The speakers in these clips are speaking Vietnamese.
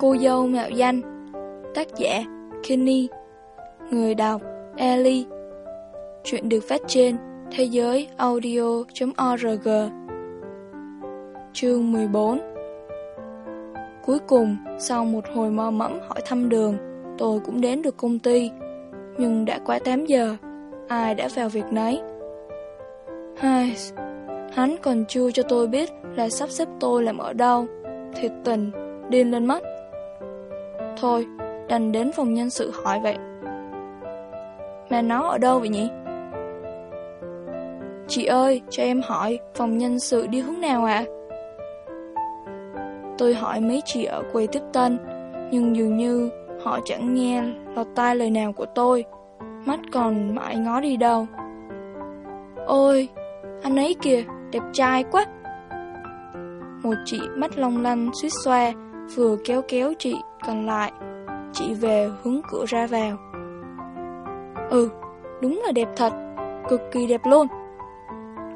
Cô dâu mạo danh Tác giả Kenny Người đọc Ellie Chuyện được phát trên thế giới audio.org Chương 14 Cuối cùng, sau một hồi mò mẫm hỏi thăm đường, tôi cũng đến được công ty. Nhưng đã quá 8 giờ, ai đã vào việc nấy. Hai, hắn còn chưa cho tôi biết là sắp xếp tôi làm ở đâu. Thiệt tình, điên lên mất. Thôi, đành đến phòng nhân sự hỏi vậy. Mà nó ở đâu vậy nhỉ? Chị ơi, cho em hỏi, phòng nhân sự đi hướng nào ạ? Tôi hỏi mấy chị ở quầy tiếp tân, nhưng dường như họ chẳng nghe lọt tai lời nào của tôi, mắt còn mãi ngó đi đâu. Ôi, anh ấy kìa, đẹp trai quá! Một chị mắt long lanh suýt xoa, vừa kéo kéo chị còn lại, chị về hướng cửa ra vào. Ừ, đúng là đẹp thật, cực kỳ đẹp luôn.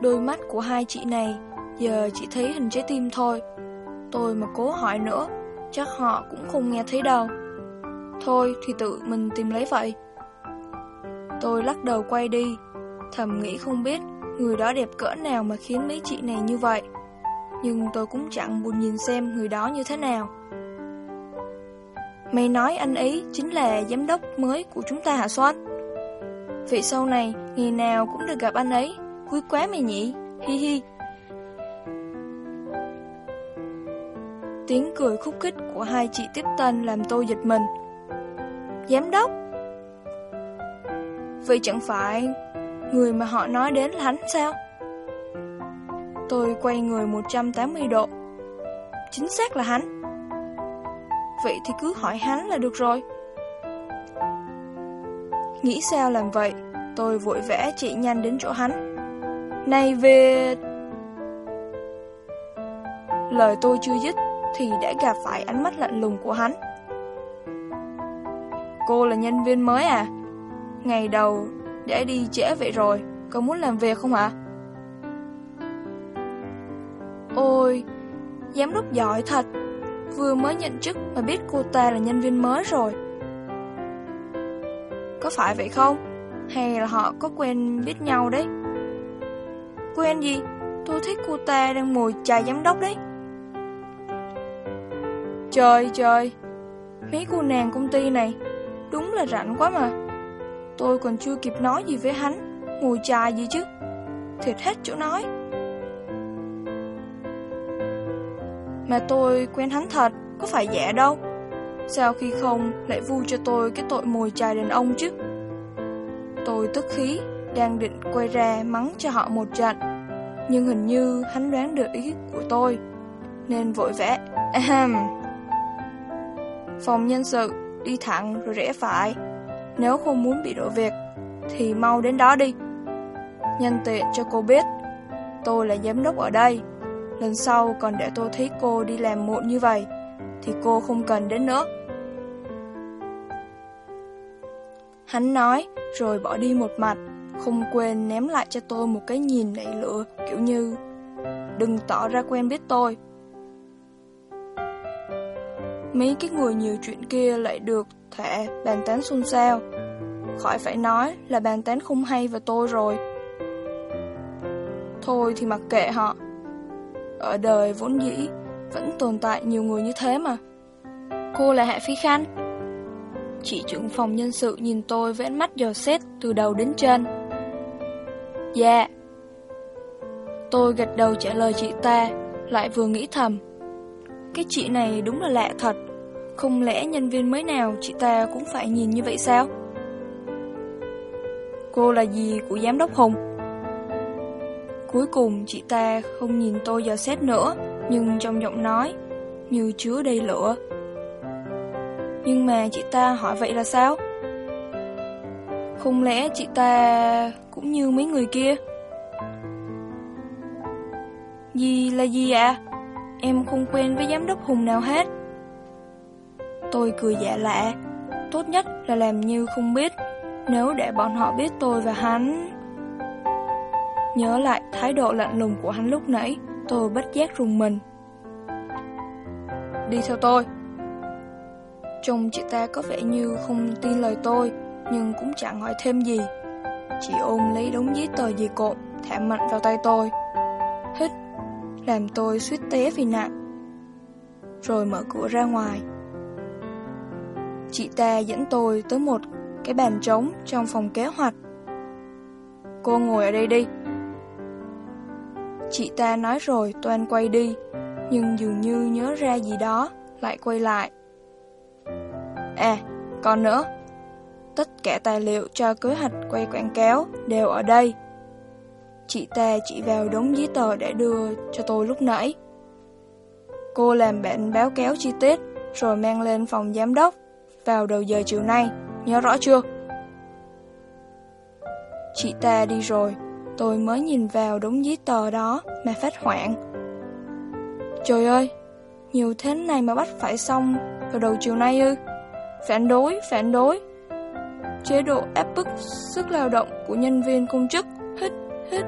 Đôi mắt của hai chị này giờ chỉ thấy hình trái tim thôi. Tôi mà cố hỏi nữa, chắc họ cũng không nghe thấy đâu. Thôi thì tự mình tìm lấy vậy. Tôi lắc đầu quay đi, thầm nghĩ không biết người đó đẹp cỡ nào mà khiến mấy chị này như vậy. Nhưng tôi cũng chẳng buồn nhìn xem người đó như thế nào. Mày nói anh ấy chính là giám đốc mới của chúng ta hả Soan. Vậy sau này, ngày nào cũng được gặp anh ấy, vui quá mày nhỉ, hi hi. Tiếng cười khúc khích của hai chị tiếp tân làm tôi giật mình. Giám đốc? Vậy chẳng phải người mà họ nói đến là hắn sao? Tôi quay người 180 độ. Chính xác là hắn. Vậy thì cứ hỏi hắn là được rồi. Nghĩ sao làm vậy, tôi vội vẽ chạy nhanh đến chỗ hắn. Này về... Lời tôi chưa dứt thì đã gặp phải ánh mắt lạnh lùng của hắn. Cô là nhân viên mới à? Ngày đầu đã đi trễ vậy rồi, có muốn làm việc không ạ? Ôi, giám đốc giỏi thật, vừa mới nhận chức mà biết cô ta là nhân viên mới rồi. Có phải vậy không? Hay là họ có quen biết nhau đấy? Quen gì? Tôi thấy cô ta đang ngồi trà giám đốc đấy. Trời trời, mấy cô nàng công ty này đúng là rảnh quá mà. Tôi còn chưa kịp nói gì với hắn, ngồi trà gì chứ. Thiệt hết chỗ nói. Mà tôi quen hắn thật, có phải giả đâu. Sao khi không lại vu cho tôi cái tội mồi chài đàn ông chứ? Tôi tức khí, đang định quay ra mắng cho họ một trận. Nhưng hình như hắn đoán được ý của tôi, nên vội vẽ. Ahem. Phòng nhân sự, đi thẳng rồi rẽ phải. Nếu không muốn bị đổi việc, thì mau đến đó đi. Nhân tiện cho cô biết, tôi là giám đốc ở đây. Lần sau còn để tôi thấy cô đi làm muộn như vậy, thì cô không cần đến nữa. Hắn nói, rồi bỏ đi một mặt, không quên ném lại cho tôi một cái nhìn nảy lửa, kiểu như Đừng tỏ ra quen biết tôi. Mấy cái người nhiều chuyện kia lại được thể bàn tán xôn xao. Khỏi phải nói là bàn tán không hay về tôi rồi. Thôi thì mặc kệ họ. Ở đời vốn dĩ vẫn tồn tại nhiều người như thế mà. Cô là Hạ Phi Khanh. Chị trưởng phòng nhân sự nhìn tôi với ánh mắt dò xét từ đầu đến chân. Dạ. Tôi gật đầu trả lời chị ta, lại vừa nghĩ thầm. Cái chị này đúng là lạ thật. Không lẽ nhân viên mới nào chị ta cũng phải nhìn như vậy sao? Cô là gì của giám đốc Hùng? Cuối cùng chị ta không nhìn tôi dò xét nữa, nhưng trong giọng nói, như chứa đầy lửa. Nhưng mà chị ta hỏi vậy là sao? Không lẽ chị ta cũng như mấy người kia? Gì là gì ạ? Em không quen với giám đốc Hùng nào hết. Tôi cười dạ lạ. Tốt nhất là làm như không biết. Nếu để bọn họ biết tôi và hắn... Nhớ lại thái độ lạnh lùng của hắn lúc nãy, tôi bất giác rùng mình. Đi theo tôi. Trông chị ta có vẻ như không tin lời tôi, nhưng cũng chẳng hỏi thêm gì. chị ôm lấy đống giấy tờ dày cộm, thả mạnh vào tay tôi. Hít, làm tôi suýt té vì nặng. Rồi mở cửa ra ngoài. Chị ta dẫn tôi tới một cái bàn trống trong phòng kế hoạch. Cô ngồi ở đây đi. Chị ta nói rồi toan quay đi, nhưng dường như nhớ ra gì đó, lại quay lại. À, còn nữa, tất cả tài liệu cho kế hoạch quay quảng cáo đều ở đây. Chị ta chỉ vào đống giấy tờ để đưa cho tôi lúc nãy. Cô làm bản báo cáo chi tiết, rồi mang lên phòng giám đốc vào đầu giờ chiều nay, nhớ rõ chưa? Chị ta đi rồi, tôi mới nhìn vào đúng giấy tờ đó mà phát hoảng. Trời ơi, nhiều thế này mà bắt phải xong vào đầu chiều nay ư? Phản đối, phản đối. Chế độ áp bức sức lao động của nhân viên công chức, hít, hít.